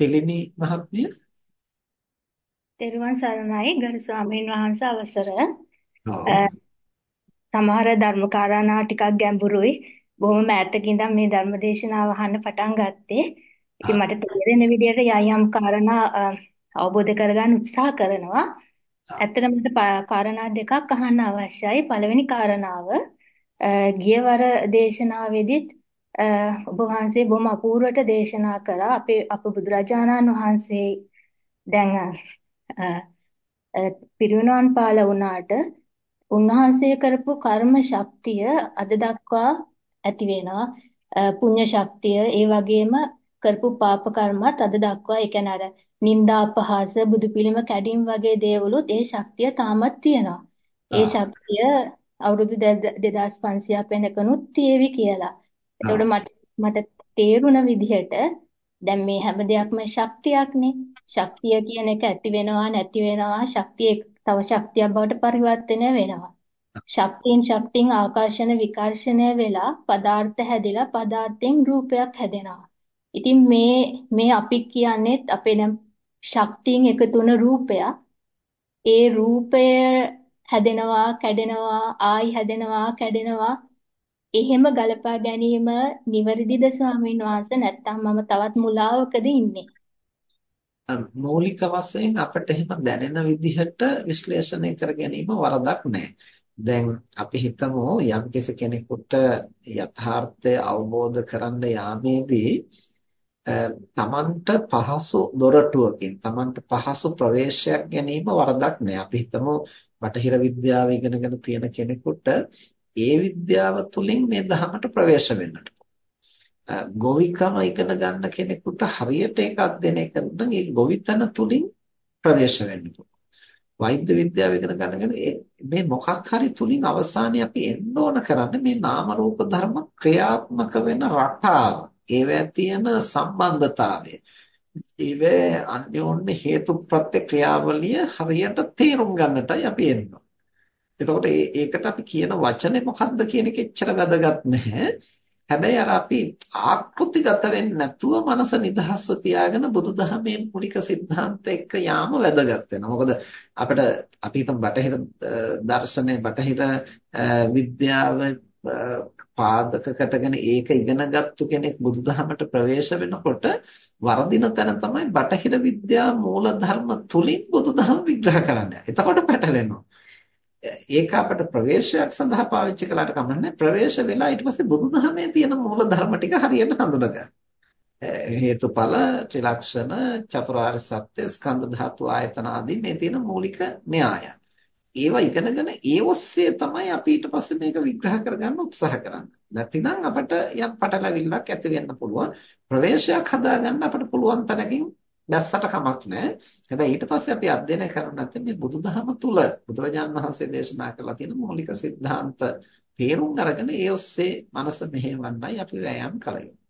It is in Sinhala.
පිළිනි මහත්මිය? තෙරුවන් සරණයි. ගරු ස්වාමීන් වහන්සේ අවසර. සමහර ධර්මකාරණා ටිකක් ගැඹුරුයි. බොහොම මෑතක ඉඳන් මේ ධර්මදේශනාව අහන්න පටන් ගත්තේ. ඉතින් මට තේරෙන විදිහට යම් යම් කාරණා අවබෝධ කරගන්න උත්සාහ කරනවා. ඇත්තටම මට කාරණා දෙකක් අහන්න අවශ්‍යයි. පළවෙනි කාරණාව ගියවර දේශනාවේදීත් ඔබ වහන්සේ බොහොම අපූර්වට දේශනා කළා. අපේ අප බුදුරජාණන් වහන්සේ දැන් පිරිනුවන් පාල වුණාට උන්වහන්සේ කරපු කර්ම ශක්තිය අද දක්වා ඇති වෙනවා. පුණ්‍ය ශක්තිය ඒ වගේම කරපු පාප කර්මත් අද දක්වා ඒ කියන්නේ අර නිന്ദා අපහාස බුදු පිළිම කැඩීම් වගේ දේවලුත් ඒ ශක්තිය තාමත් තියෙනවා. ඒ ශක්තිය අවුරුදු 2500ක් වෙනකනුත් තියේවි කියලා. එතකොට මට මට තේරුණ විදිහට දැන් මේ හැම දෙයක්ම ශක්තියක්නේ. ශක්තිය කියන එක ඇති වෙනවා නැති වෙනවා ශක්තිය තව ශක්තියක් බවට පරිවර්තනය වෙනවා. ශක්තියෙන් ශක්තියෙන් ආකර්ෂණ විකර්ෂණය වෙලා පදාර්ථ හැදිලා පදාර්ථයෙන් රූපයක් හැදෙනවා. ඉතින් මේ මේ අපි කියන්නේ අපේ නම් ශක්තියෙන් එකතු වුණ රූපයක්. ඒ රූපය හැදෙනවා, කැඩෙනවා, ආයි හැදෙනවා, කැඩෙනවා. එහෙම ගලපා ගැනීම නිවැරදිද ස්වාමීන් වහන්සේ නැත්නම් මම තවත් මුලාවකද ඉන්නේ? මৌলিක වශයෙන් අපිට එහෙම දැනෙන විදිහට විශ්ලේෂණය කර ගැනීම වරදක් නැහැ. දැන් අපි හිතමු යම් කෙනෙකුට යථාර්ථය අවබෝධ කරන්න යාමේදී තමන්ට පහසු දොරටුවකින් තමන්ට පහසු ප්‍රවේශයක් ගැනීම වරදක් නෑ. අපි හිතමු බටහිර විද්‍යාව ඉගෙනගෙන තියෙන කෙනෙකුට ඒ විද්‍යාව තුළින් මේ ධහමට ප්‍රවේශ වෙන්නට. ගොවිකම ඉගෙන ගන්න කෙනෙකුට හරියට ඒක අධ්‍යයනය කරන ඒ ගොවිතැන තුලින් ප්‍රවේශ වෙන්න වෛද්‍ය විද්‍යාව ඉගෙන ගන්නගෙන මේ මොකක් හරි තුලින් අවසානයේ අපි එන්න ඕන කරන්නේ මේ නාම රූප ධර්ම ක්‍රියාත්මක වෙන රටාව ඒවැ තියෙන සම්බන්ධතාවය ඒවේ අන්‍යෝන්‍ය හේතු ප්‍රත්‍ය ක්‍රියාවලිය හරියට තේරුම් ගන්නටයි අපි එන්නේ. එතකොට ඒකට අපි කියන වචනේ මොකද්ද කියන එක එච්චර වැදගත් නැහැ. හැබැයි අර අපි ආකෘතිගත වෙන්නේ නැතුව මනස නිදහස්ව තියාගෙන බුදුදහමේ මූලික સિદ્ધාන්ත එක්ක යාම වැදගත් වෙනවා. මොකද අපිට අපි හිතමු බටහිර දර්ශනය, බටහිර විද්‍යාව පාදක කොටගෙන ඒක ඉගෙනගත්තු කෙනෙක් බුදුදහමට ප්‍රවේශ වෙනකොට වර්ධින තැන තමයි බටහිර විද්‍යා මූලධර්ම තුලින් බුදුදහම විග්‍රහ කරන්නේ. එතකොට පැටලෙනවා. ඒක අපිට ප්‍රවේශයක් සඳහා පාවිච්චි කළාට කමන්නේ ප්‍රවේශ වෙලා ඊට පස්සේ බුදුදහමේ තියෙන මූල ධර්ම ටික හරියට හඳුනගන්න. හේතුඵල ත්‍රිලක්ෂණ චතුරාර්ය සත්‍ය ස්කන්ධ ධාතු ආයතන ආදී මේ තියෙන මූලික න්‍යායයන්. ඒවා ඉගෙනගෙන ඒ ඔස්සේ තමයි අපි ඊට පස්සේ මේක විග්‍රහ කරගන්න උත්සාහ කරන්නේ. නැතිනම් අපිට යම් පටලවිල්ලක් ඇති වෙන්න පුළුවන්. ප්‍රවේශයක් හදාගන්න අපිට පුළුවන් තැනකින් දැස්සට කමක් නැහැ. හැබැයි ඊට පස්සේ අපි අධ්‍යයනය කරන්න නැත්නම් මේ බුදුදහම තුල බුදුරජාන් වහන්සේ දේශනා කරලා තියෙන මූලික સિદ્ધාන්ත තේරුම් අරගෙන ඒ ඔස්සේ මනස මෙහෙවන්නයි අපි වෑයම් කළ යුත්තේ.